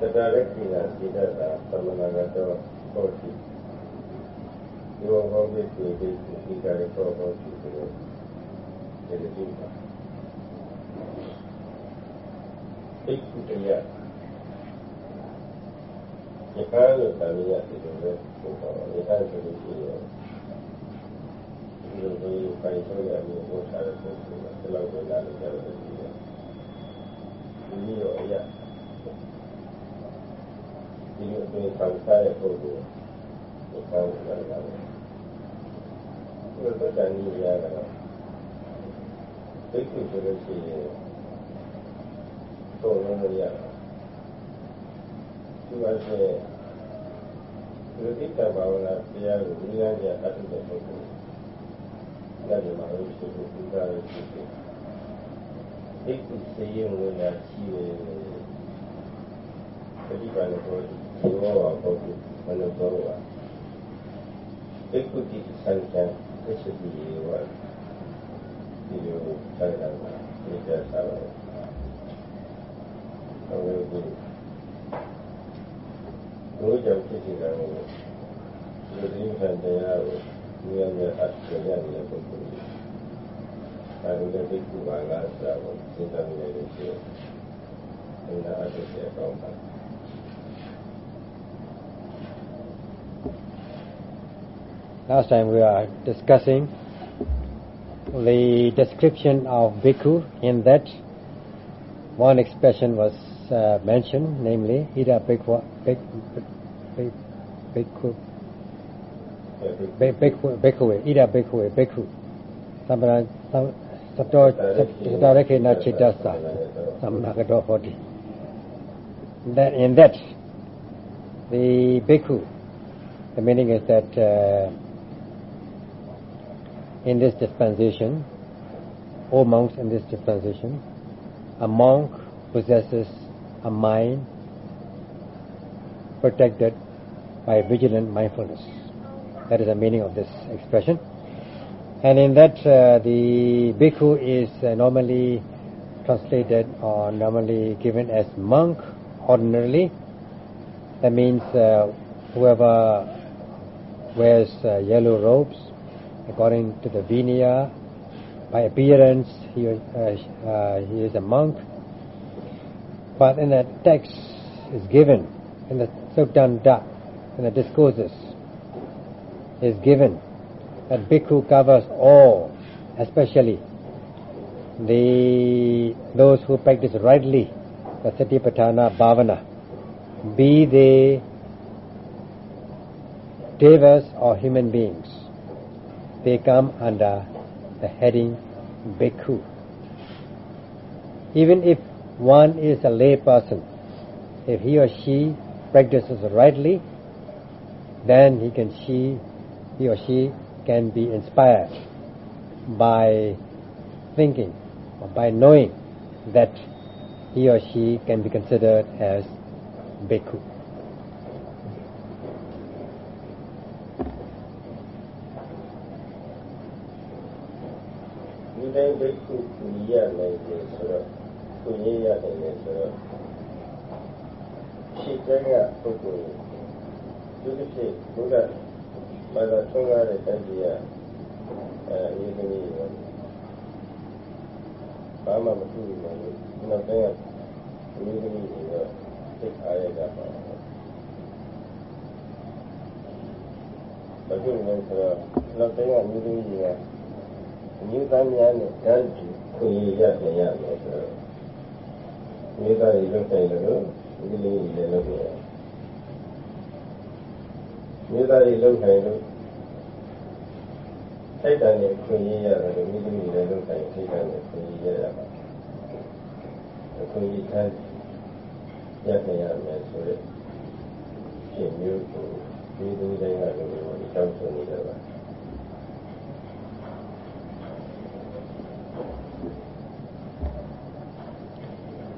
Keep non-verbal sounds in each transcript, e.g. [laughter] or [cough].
तदारकीनाशीलता समनगतो भवति योगो विद्वेदे स्थितिकारको भवति खलु यदिवा इत्युक्तया यकालकामियाति लोके यकालकविषये ဒီလိုပဲပိုင်တော့ရမျိုးဟောထားတဲ့ပုံစံကလောက်ပဲလာလို့ရတယ်ဒီလိုအရာ ဒီလိုအပြင်ခံစားတဲ့ပုဂ္ဂိုလ်ကိုခံစားရတယ်။ဒီလိုပတ်စံကြီးရတာသိက္ခာဆိုလို့ရှိရင်သုံးလုံးမရဘူး။ဒီပါစေဒီတိတ္တဘာဝနာတရားကိုဉာဏ်ကြအထုတဲ့ပုဂ္ဂိုလ်။ဒါကြောင့်မလို့ရှိဖို့ပူဇော်ရရှိတယ်။သိက္ခာစေရင်ဝင်လာရှိတယ်ပฏิပါဒတော်ကြီး ဉာဏ်နဲ့အပ်ရရတဲ့ပုဂ္ဂိုလ်အဲဒီတဲ့ဒီကုပါလာစာကိုစဉ်းစားနေ Last time we are discussing the description of bhikkhu in that one expression was uh, mentioned, namely ida bhikkhu, bhikkhu, bhikkhu, bhikkhu, bhikkhu, ida bhikkhu, bhikkhu, samana, sato, satoreke na chittasa, samanagato hoti. That in that, the bhikkhu, the meaning is that uh, in this dispensation, all monks in this dispensation, a monk possesses a mind protected by vigilant mindfulness. That is the meaning of this expression. And in that, uh, the bhikkhu is uh, normally translated or normally given as monk ordinarily. That means uh, whoever wears uh, yellow robes according to the Vinaya. By appearance, he, uh, uh, he is a monk. But in the text is given, in the Suttanta, in the discourses, is given that bhikkhu covers all, especially the those who practice rightly the Satipatthana Bhavana, be they devas or human beings they come under the heading bhikkhu. Even if one is a lay person, if he or she practices rightly, then he can she, he or she can be inspired by thinking or by knowing that he or she can be considered as bhikkhu. တိုင်းဘိက္ခုကူရနိုင်တယ်ဆိုတော့ကိုရရနိုင်တယ်ဆိုတော့ရှိတဲ့ကပုဂ္ဂိုလ်သူတစ်ဖြစ်ဘုရားဘာသာထုံးကားတဲ့တိုင်းပြည်ကအဲအရေးကြီးတယ်ဘာမှမထူးဘူးလို့နောက်တိုင်းကအရေးကြီးတယ်တော့သိအားရတာပါဘာဖြစ်လဲဆိုတော့နောက်တိုင်းကအရေးကြီးတယ်အ မျိုးသားများနဲ့တန်းတူခွင့်ရရရမယ်ဆိုတော့မိသားစုလုပ်တယ်လို့ဒီလိုကြီးလည်းလုပ်ရတယ်မိသားစုလုပ်တယ်လို့စိတ်တန်နဲ့ခွင့်ရရတယ်လို့မိသားစုလည်းလုပ်တယ်စိတ်တန်နဲ့ခွင့်ရရပါခွင့်ရတဲ့ရရရမယ်ဆိုတော့ဖြစ်မျိုးကိုဒီလိုတိုင်းကလည်းတောင်းဆိုနေကြပါ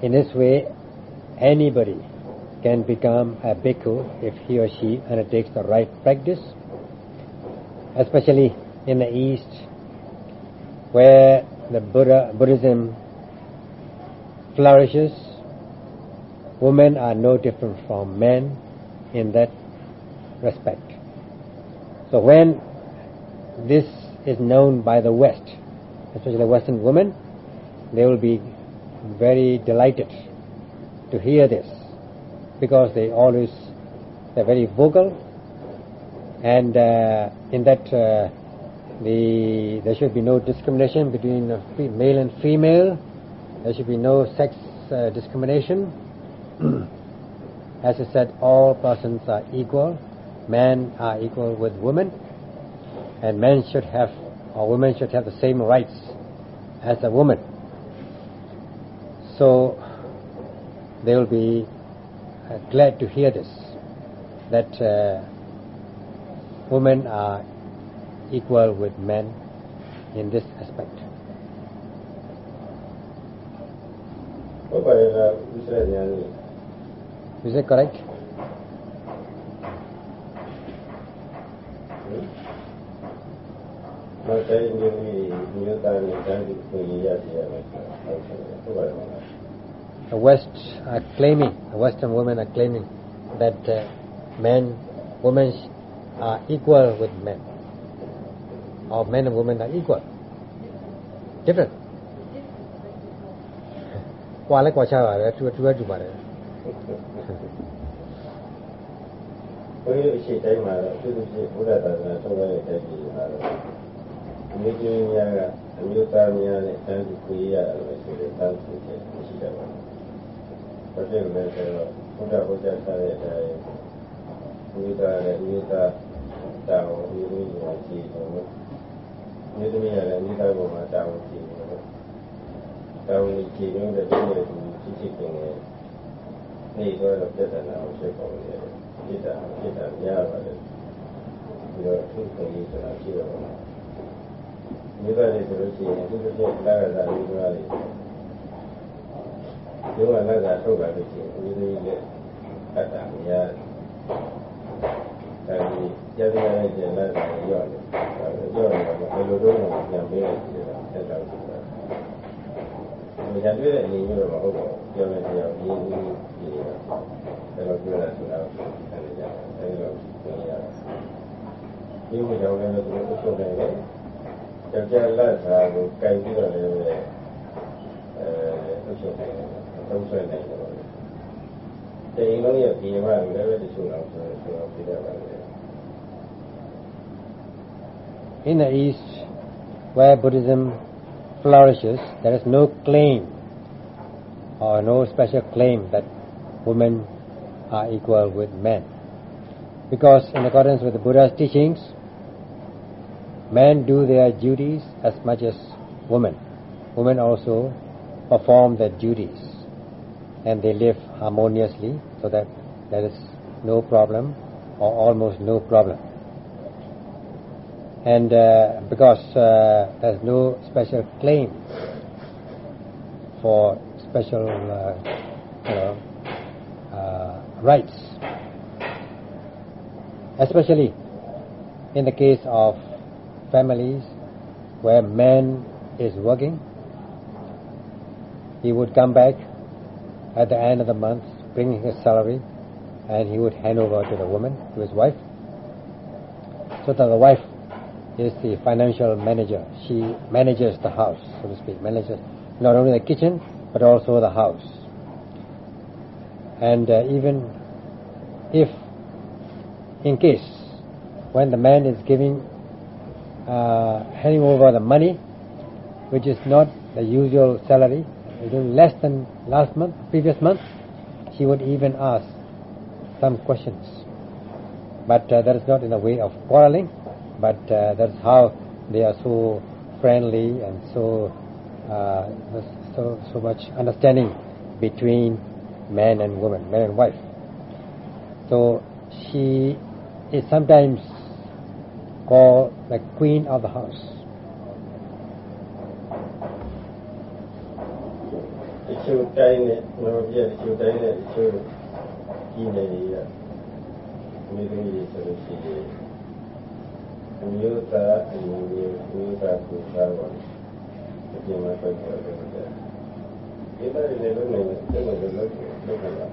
In this way, anybody can become a bhikkhu if he or she undertakes the right practice, especially in the East, where the Buddha, Buddhism flourishes women are no different from men in that respect. So when this is known by the West, especially Western women, they will be very delighted to hear this because they always they're very vocal and uh, in that uh, the there should be no discrimination between male and female. There should be no sex uh, discrimination. [clears throat] As I said all persons are equal. Men are equal with women and men should have or women should have the same rights as a woman so they will be uh, glad to hear this, that uh, women are equal with men in this aspect. Is that correct? Hmm? The West are claiming, the Western women are claiming that uh, men, women are equal with men. Or men and women are equal. Different. ကွာလဲကွာချပါတယ်တူတူပဲတူပါတယ် ဘုန်းကြီးတို့အရှိတိုင်းမှာတော့သူတို့ရှိဘုရားသာသနာသုံးတဲ့တိုက်ကြီးမှာတော့အမျိုးကြီးများကအမျိုးသားများနဲ့တန်းတူကိုရရတယ်လို့ဆိုတဲ့တန်းတူချက်ရှိတယ် ပါ။ဘာဖြစ်လဲဆိုတော့ဘုရားဘုရားဆက်တဲ့အတိုင်းမျိုးသားနဲ့မျိုးသားတောင်းမျိုးမျိုးညာကြည့်တော့မျိုးသမီးရလည်းမျိုးသားပေါ်မှာတောင်းကြည့်တော့တောင်းကြည့်လို့တဲ့ဒီလိုချစ်ချစ်ခင်နေနေတော့ပြဿနာကိုဖြစ်ပေါ်နေတယ်ပြစ်တာပြစ်တာများပါတယ်ပြီးတော့သူ့ကိုယ်ကြီးဆိုတာရှိတော့မြေသားတွေဆိုလို့ရှိရင်သူတို့ရဲ့လာရတာမျိုးသားတွေ ဒီကလာတာထုတ်ပါလို့ရှိရင်ဒီလိုလေးအတ္တများအဲဒီကျတဲ့ရတဲ့ကျန်လာတာရော့တယ်ရော့တယ်ဘယ်လိုတော့ပြန်ပေးလိုက်တယ်ဆက်တော့ဆိုတာဒီကြတွေ့တဲ့အနေမျိုးတော့မဟုတ်ပါဘူးပြောမယ်တရားရင်းရင်းကြီးတယ်တော့ပြောတာဆိုတာအဲဒီကြအဲဒီလိုပြောရတာဒီလိုကြောင့်လည်းသူတို့ထုတ်နေတယ်ကြောက်ကြလက်စာကိုကြိုက်ပြီးတော့လည်းအဲထုတ်ချုပ်နေတယ် In the East, where Buddhism flourishes, there is no claim or no special claim that women are equal with men. Because in accordance with the Buddha's teachings, men do their duties as much as women. Women also perform their duties and they live harmoniously so that there is no problem or almost no problem. And uh, because uh, there's no special claim for special uh, you know, uh, rights, especially in the case of families where man is working, he would come back at the end of the month, bringing his salary, and he would hand over to the woman, to his wife, so that the wife is the financial manager. She manages the house, so to speak, manages not only the kitchen but also the house. And uh, even if, in case, when the man is giving, uh, handing over the money, which is not the usual salary, it is less than last month, previous month, she would even ask some questions. But uh, that is not in a way of quarreling, but uh, that's how they are so friendly and so uh, so so much understanding between man and woman, man and wife. So she is sometimes called the queen of the house. ချို့တိုင်းနဲ့တော့ပြတချို့တိုင်းနဲ့တချို့ကြီးနေနေရမြေသမီးတွေဆိုလို့ရှိရင်အမျိုးသားအမျိုးမျိုးမျိုးသားကိုစားပါအပြင်မှာပြတ်သွားတယ်ဒီလိုတွေလည်းလုံးနေတယ်လုံးနေတယ်လုံးနေတယ်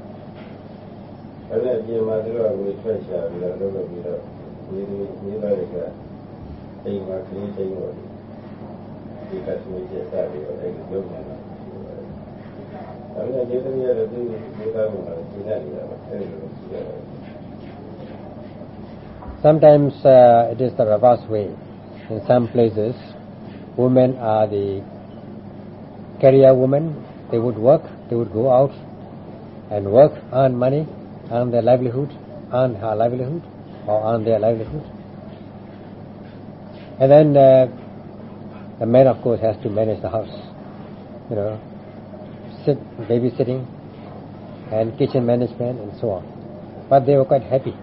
အဲ့ဒါပြင်မှာသူတို့ကဝေထွက်ချပြီးတော့လုပ်လို့ပြီးတော့ဒီဒီဒီဘက်ကအိမ်မှာခင်းချင်းတော့ဒီကသမီးကျက်စားပြီးတော့အဲ့ဒီလုပ်နေ Sometimes uh, it is the reverse way. In some places, women are the career women. They would work, they would go out and work, earn money, earn their livelihood, earn her livelihood, or earn their livelihood. And then uh, the man, of course, has to manage the house. You know, sit, babysitting, and kitchen management, and so on. But they were quite happy.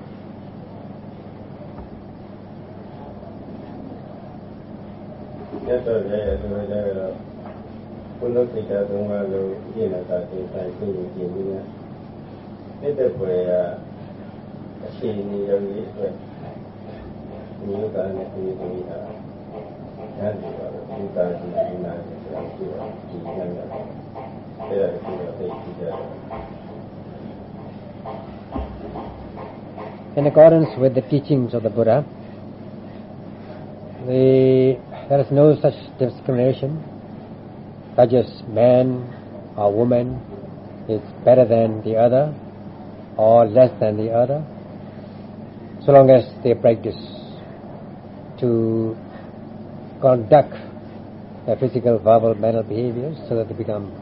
In accordance with the teachings of the Buddha, the, there is no such discrimination, such as man or woman is better than the other or less than the other, so long as they practice to conduct their physical, verbal, mental behaviors so that they become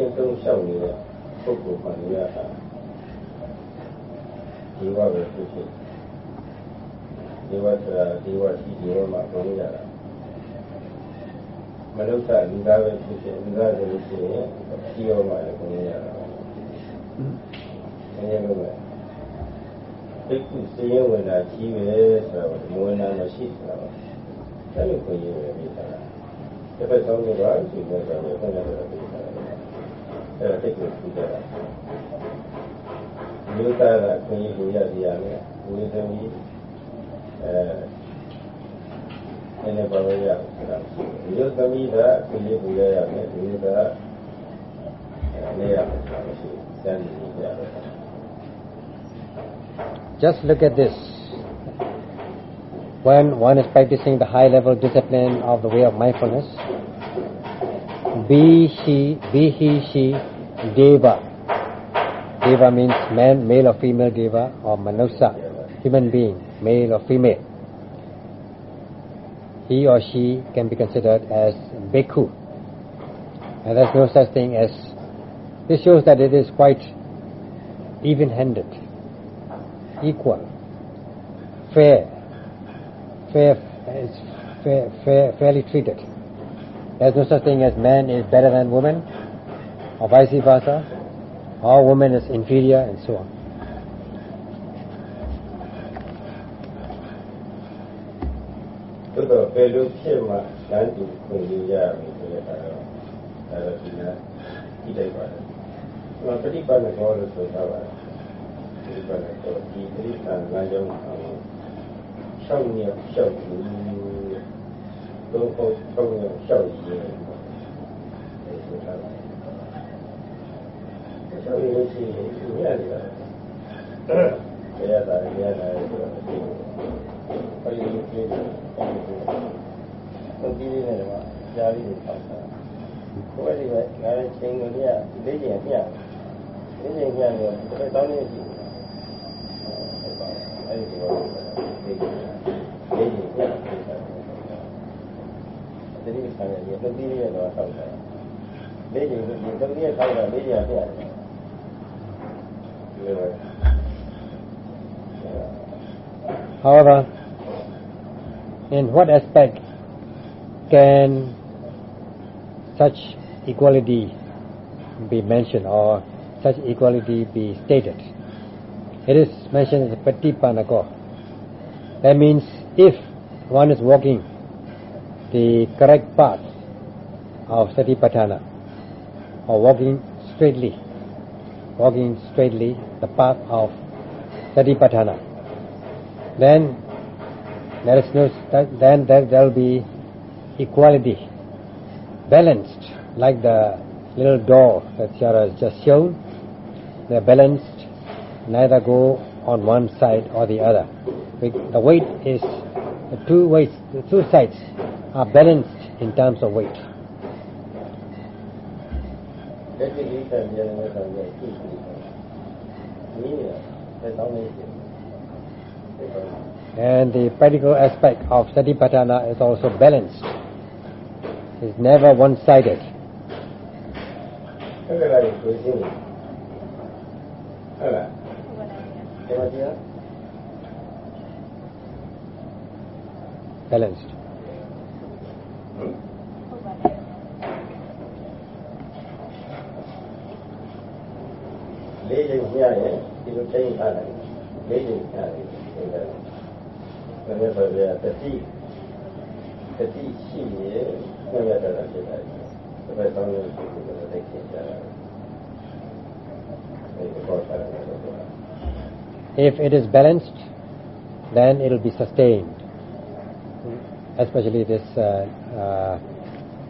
ကျင့်သုံးလျှောက်နေတဲ့ပုဂ္ဂိုလ်ပါရတာဒီဘောပဲဖြစ်ဖြစ်ဒီဝတ္တဒီဝရှိဒီဝမှာဘုံရတာမလုသလူသားပဲဖြစ်ဖြစ်လူသားဆိုလို့ရှိရင်ဒီရောမှာလည်းဘုံရတာအဲလိုပဲတိတ်ကူစည်ရင်ဝင်တာကြီးပဲဆိုတော့မဝင်တာမရှိဆိုတာပါအဲ့လိုကိုရေးရပြီးတာတစ်ဖက်ဆုံးကပါရှိနေတယ်ဆိုတော့ဘယ်နဲ့ Just look at this. When one is practicing the high level discipline of the way of mindfulness, be she, be he, she deva. Deva means man, male or female deva, or manusa, human being, male or female. He or she can be considered as bhikkhu. And there's no such thing as, this shows that it is quite even-handed equal, fair, fair, fair, fair, fairly treated. There's no such thing as man is better than woman, or vice versa, or woman is inferior, and so on. သို့တော့ ဆောက်ရည်လို့ရှိရင်သူရတယ်ဗျာဘယ်ရတာလဲဘယ်ရတာလဲဆိုတော့ဘယ်လိုဖြစ်လဲတော့ဒီနေ့ကတော့ကြားလေးကိုဖတ်တာဘယ်လိုလဲငါလည်းချိန်ကိုပြလေးချိန်ပြလေးချိန်ပြတော့ဘယ်တောင်းနေရှိအဲ့ဒီတော့ဒီဒီဒီဒီဒီဆိုင်ရဲ့တတိယတော့ဆောက်တာ။ဒီဒီဒီတတိယဆောက်တာ၄ညပြရတယ် However, in what aspect can such equality be mentioned or such equality be stated? It is mentioned as Patipanako. That means if one is walking the correct path of Satipatthana or walking straightly, walking straightly the path of Satipatthana, then there is no, then there will be equality, balanced, like the little door that Shara has just shown. They're balanced, neither go on one side or the other. The weight is, the two weights, the two sides are balanced in terms of weight. And the practical aspect of satipatthana is also balanced. It's never one-sided. Balanced. If it is balanced, then it will be sustained. Especially this, uh, uh,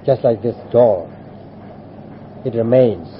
just like this door, it remains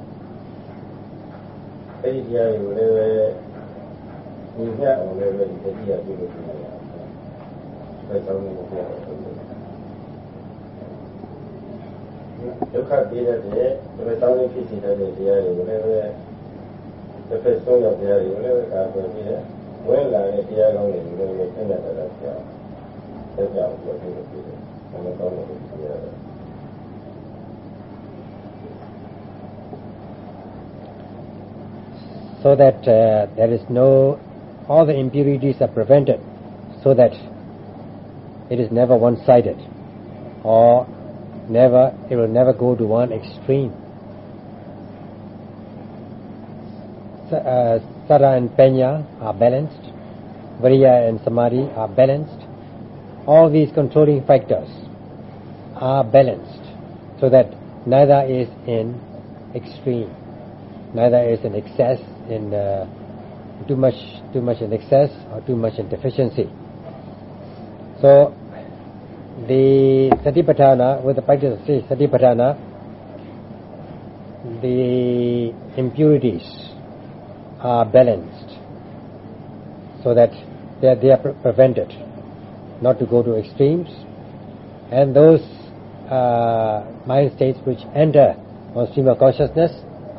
အဲ့ဒီတရားတွေကိုလည်းပဲညီမျှအောင်လည်းပဲဒီတရားပြုလို့ပြရအောင်ပဲတောင်းလို့ပြရတယ်ဒုက္ခပြီးတဲ့ဒီပဲတောင်းလို့ဖြစ်စီတဲ့တရားတွေကိုလည်းပဲတစ်ဖက်ဆုံးရောက်တရားတွေကိုလည်းပဲကာကွယ်ပြီးတဲ့ဝင်လာတဲ့တရားကောင်းတွေကိုလည်းပဲသိနေတာတော့ကြာဆက်ကြအောင်ပြောပြီးလို့ပြတယ်။ဘယ်လိုကောင်းလို့ပြရတယ် so that uh, there is no, all the impurities are prevented, so that it is never one-sided, or never, it will never go to one extreme. Sa- uh, and Panna are balanced, Viriya and Samadhi are balanced. All these controlling factors are balanced, so that neither is in extreme neither is in excess in uh, too much too much in excess or too much in deficiency. So the satipatthana with the practice of satipatthana, the impurities are balanced so that they are, they are pre- prevented not to go to extremes and those uh, mind states which enter on stream of consciousness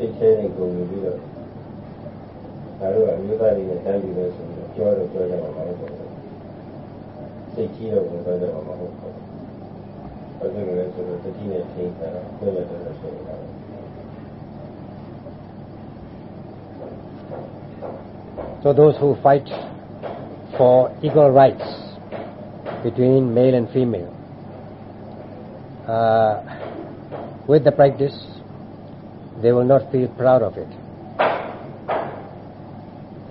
ဒီကမြေသားနဲ့တန်းတူခွင့်ရရမယ်ဆိုတော့မြေသားတောင်းဆိုနေတဲ့အမျိုးသမီးကိုတော့ကုကြည်တရားကြီးကောင်းကြီးတွေကျင့်သုံးကြီးမြေသားနဲ့တန်းတူရတယ်ဘယ်တော့ခွင့်ရကောင်းလဲဆိုတာတော့သိကြည့်တော့ဒီလိုဒီမျိုးသမီးတွေကတော့စိတ်ထဲနဲ့ကုန်ပြီးတော့ဒါတို့ကအမျိုးသားတွေနဲ့တန်းတူလဲဆိုပြီးတော့ပြောတော့ပြောကြမှာမဟုတ်ဘူးစိတ်ကြီးတော့ဝင်သွားကြမှာမဟုတ်ဘူးဘာဖြစ်လို့လဲဆိုတော့တတိနဲ့ထိန်းတာခွင့်ရတယ်လို့ဆိုနေတာ So those who fight for equal rights between male and female, uh, with the practice, they will not feel proud of it.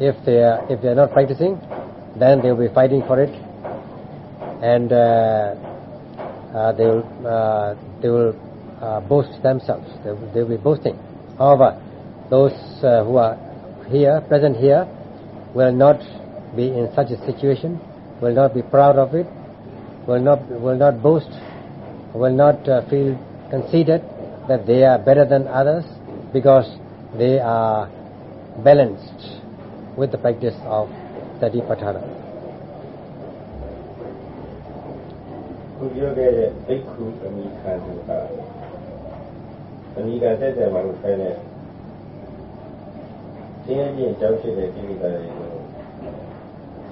If they are, if they are not practicing, then they will be fighting for it, and uh, uh, they will uh, they will uh, boast themselves. They will, they will be boasting. However, those uh, who are here, present here, will not be in such a situation, will not be proud of it, will not, will not boast, will not uh, feel conceited that they are better than others because they are balanced with the practice of Satipatthana. ခုပြောခဲ့တဲ့ဘိက္ခုအမိခံသူဟာအမိကတက်တယ်မှာလို့ဖဲတဲ့တင်းရင်ကြောက်ဖြစ်တဲ့ကိလေသာတွေကို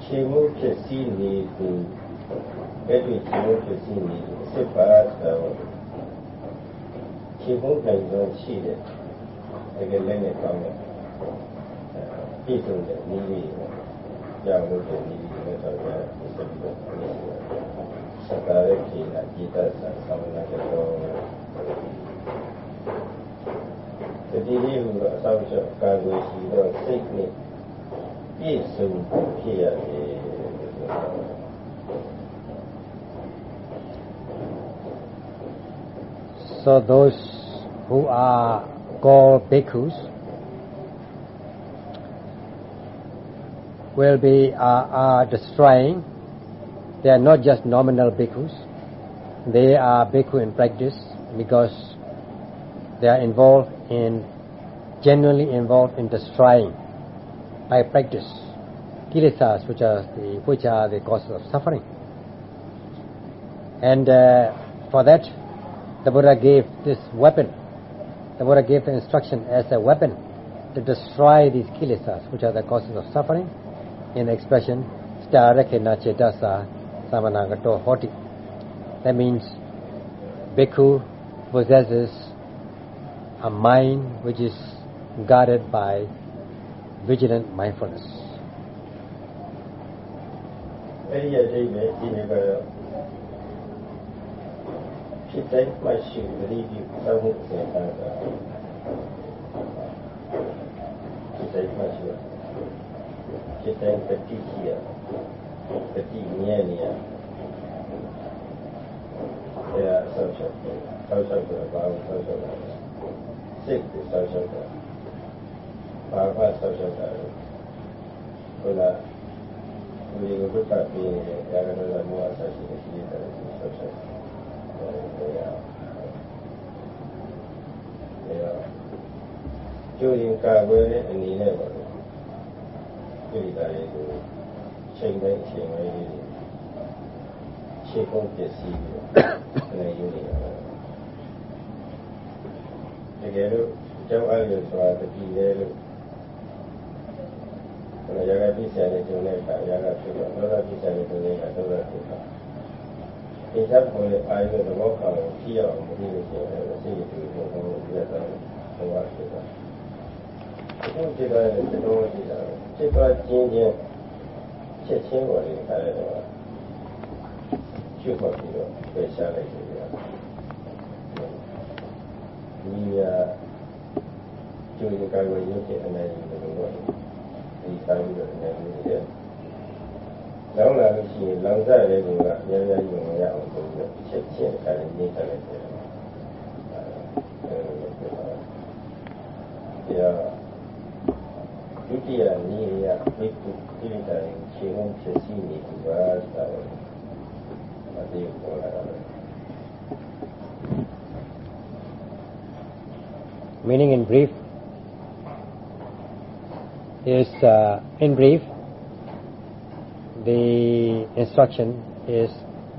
ခြေမှုဖြစ်စည်းနေသူအဲ့ဒီခြေမှုဖြစ်စည်းနေသူစစ်ပါတော့ခြေမှုနိုင်ဆုံးရှိတဲ့ တကယ်လည်းနဲ့ကောင်းတဲ့ပြည့်စုံတဲ့နည်းလေးကြောင့်လို့တဲ့နည်းလေးနဲ့တော့ဆက်ပြီးတော့စကားရဲ့ခေလာจิตတဆာသမဏကတော့တတိယဟူသောအဆောင်ချက်ကာကွယ်ရှိသောစိတ်နဲ့ပြည့်စုံဖြစ်ရတယ် So those who are called bhikkhus will be are, are destroying. They are not just nominal bhikkhus. They are bhikkhu in practice because they are involved in genuinely involved in destroying by practice kilesas which are the which are the causes of suffering. And uh, for that the Buddha gave this weapon. The Buddha gave the instruction as a weapon to destroy these kilesas, which are the causes of suffering, in the expression Starakena Chetasa Samanagato Hoti. That means Bhikkhu possesses a mind which is guarded by vigilant mindfulness. အဲ့ဒီအတိတ်ပဲဒီနေ့ကတော့ 现在快手的利率都是怎么样的现在快手现在你的地址在地面里对啊上学高校的高中生活幸福上学的麻烦上学的回来我有个傻逼两个都在摸小姐的逼孩子上学 ကဆောက်ချက်တာလဲဘုရားဒီလိုဒုက္ခပြင်းနေရတာလည်းမောဟဆက်ရှိတဲ့ဒီတဲ့ဆောက်ချက်ကျိုးရင်ကာကွယ်တဲ့အနေနဲ့ပါလို့ပြည်သားတွေကိုချိန်တိုင်းချိန်တိုင်းလေးခြေကုန်းပစ္စည်းပြီးတော့နေယူနေတာတကယ်လို့ကျောင်းအားရဆိုတာတတိလေလို့ဘယ်ရကပြည့်စံတဲ့ကျုံတဲ့အခါရကဖြစ်တော့ဒေါသပြည့်စံတဲ့ကျုံတဲ့အခါဒေါသဖြစ်တာ 现在会挨着的网卡的机要目的的信号，甚至比他们约在通话时。过这个这个问题上，这块仅仅窃听过一个，了概的话，取货下来一。你也就应该会有起他担心这个问题，可以参的人个。 လို့ဒီဆိုင်ပြီးတော့အနေနဲ့လောင်းလာလို့ရှိရင်လောင်စားတဲ့ကောင်ကများများယူမရအောင်ဆိုပြီးချက်ချင်းအခါလေးနေတယ်လေ။အဲဒီဒုတိယနည်းရဘိက္ခုတိရိတာရင်ခြေဟုံးဖြစ်စီနေပြီပါဆိုတာအတိတ်ပေါ်လာတာပဲ Meaning in brief is uh, in brief the instruction is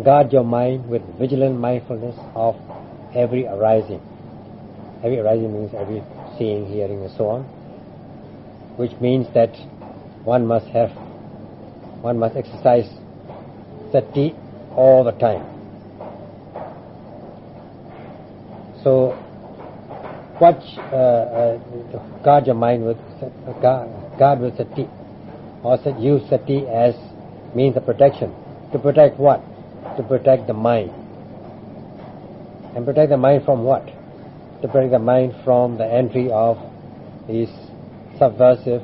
guard your mind with vigilant mindfulness of every arising. Every arising means every seeing, hearing, and so on, which means that one must have, one must exercise sati all the time. So, what uh, uh, guard your mind with guard, guard with sati, or use sati as means of protection. To protect what? To protect the mind. And protect the mind from what? To protect the mind from the entry of these subversive,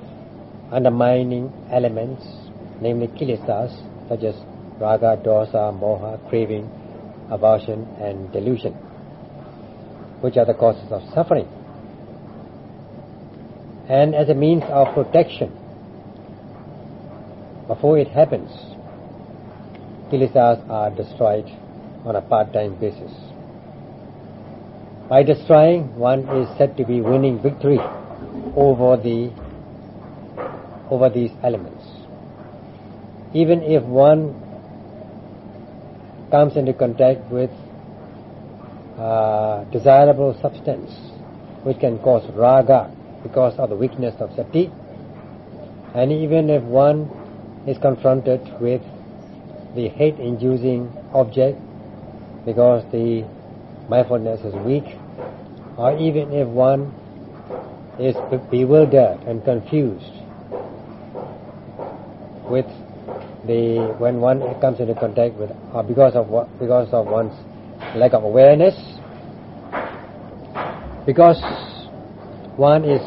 undermining elements, namely kilesas, such as raga, dosa, moha, craving, aversion, and delusion, which are the causes of suffering. And as a means of protection, before it happens, kilesas are destroyed on a part-time basis. By destroying, one is said to be winning victory over the over these elements. Even if one comes into contact with uh, desirable substance which can cause raga because of the weakness of sati, and even if one is confronted with the hate-inducing object because the mindfulness is weak, or even if one is bewildered and confused with the when one comes into contact with or because of what because of one's lack of awareness because one is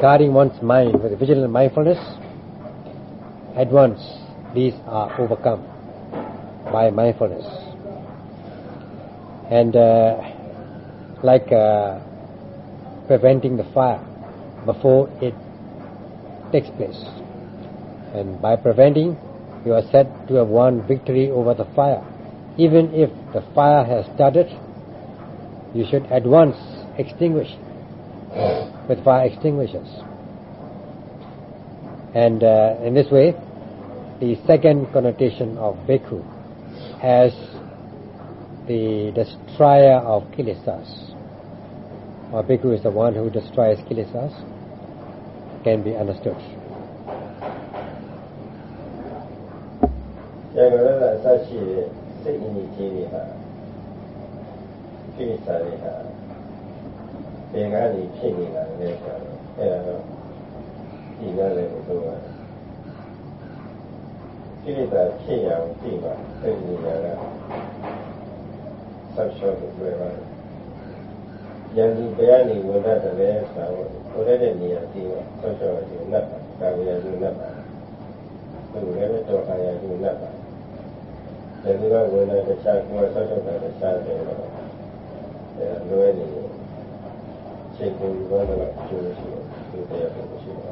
guarding one's mind with vigilant mindfulness at once these are overcome by mindfulness. And uh, like uh, preventing the fire before it takes place. And by preventing you are said to have won victory over the fire. Even if the fire has started you should at once extinguish with fire extinguishers and uh, in this way the second connotation of bhikkhu as the destroyer of kilesas. Or bhikkhu is the one who destroys kilesas. Can be understood. ရံ ကြည်ရတယ်ဘုရားကိလေသာဖြစ်ရအောင်ကြည်ပါသိဉာဏ်ရတာဆက်လျှောက်တွေ့ပါယန္တိတရားနေဝဒတလည်းသာဝကိုရတဲ့နေရာကြည့်ပါဆက်လျှောက်ကြည့်နတ်ပါတာဝရဇုနတ်ပါဘယ်လိုလဲတော့အာရဇုနတ်ပါတယ်ဒီကဝေဒတခြားကိုယ်ဆက်ဆက်တာတခြားတယ်တော့အဲလွဲနေချိန်ကိုဘာလို့ကျိုးရှိတယ်ဒီတရားကိုရှိတယ်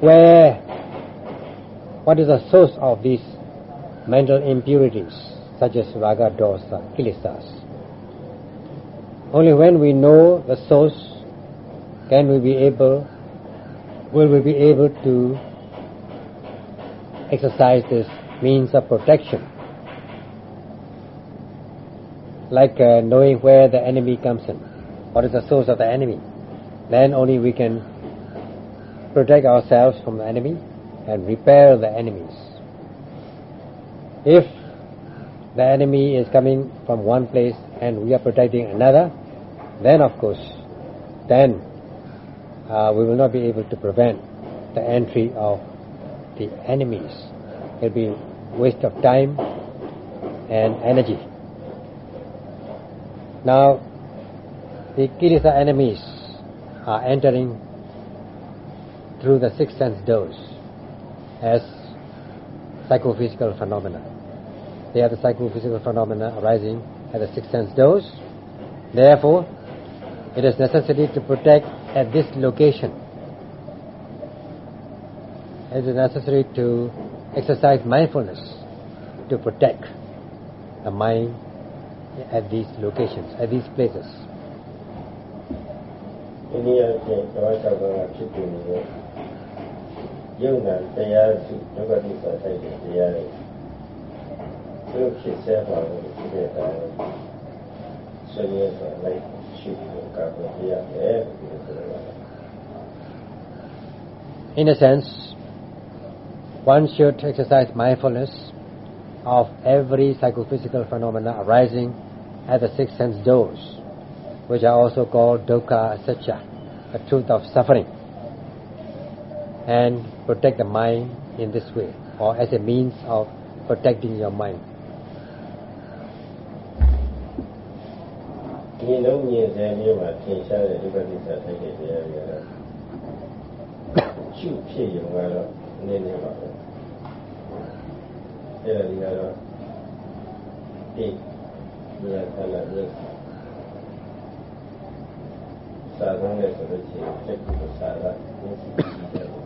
where? What is the source of these mental impurities such as raga dosa kilesas only when we know the source can we be able will we be able to exercise this means of protection? Like uh, knowing where the enemy comes in. What is the source of the enemy? Then only we can protect ourselves from the enemy and repair the enemies. If the enemy is coming from one place and we are protecting another, then of course, then uh, we will not be able to prevent the entry of the enemies. It will be waste of time and energy. Now, the kilesa enemies are entering through the six sense doors, as psychophysical phenomena. They are the psychophysical phenomena arising at the six sense doors. Therefore, it is necessary to protect at this location. It is necessary to exercise mindfulness to protect the mind at these locations, at these places. In a sense, one should exercise mindfulness of every psychophysical phenomena arising at the six sense doors, which are also called dukkha, satya, the truth of suffering and protect the mind in this way or as a means of protecting your mind. မြင်လုံးမြင်စေမျိုးမှာထင်ရှားတဲ့ဒုက္ခသစ္စာထိုက်တဲ့တရားတွေကတော့ရှုဖြစ်ရုံကတော့နည်းနည်းပါပဲအဲ့ဒါဒီကတော့ဒီဒီကဆန္ဒနဲ့စာသုံးတဲ့ဆိုလို့ရှိရင်စိတ်ကူစာရမျက်စိကြည့်တယ်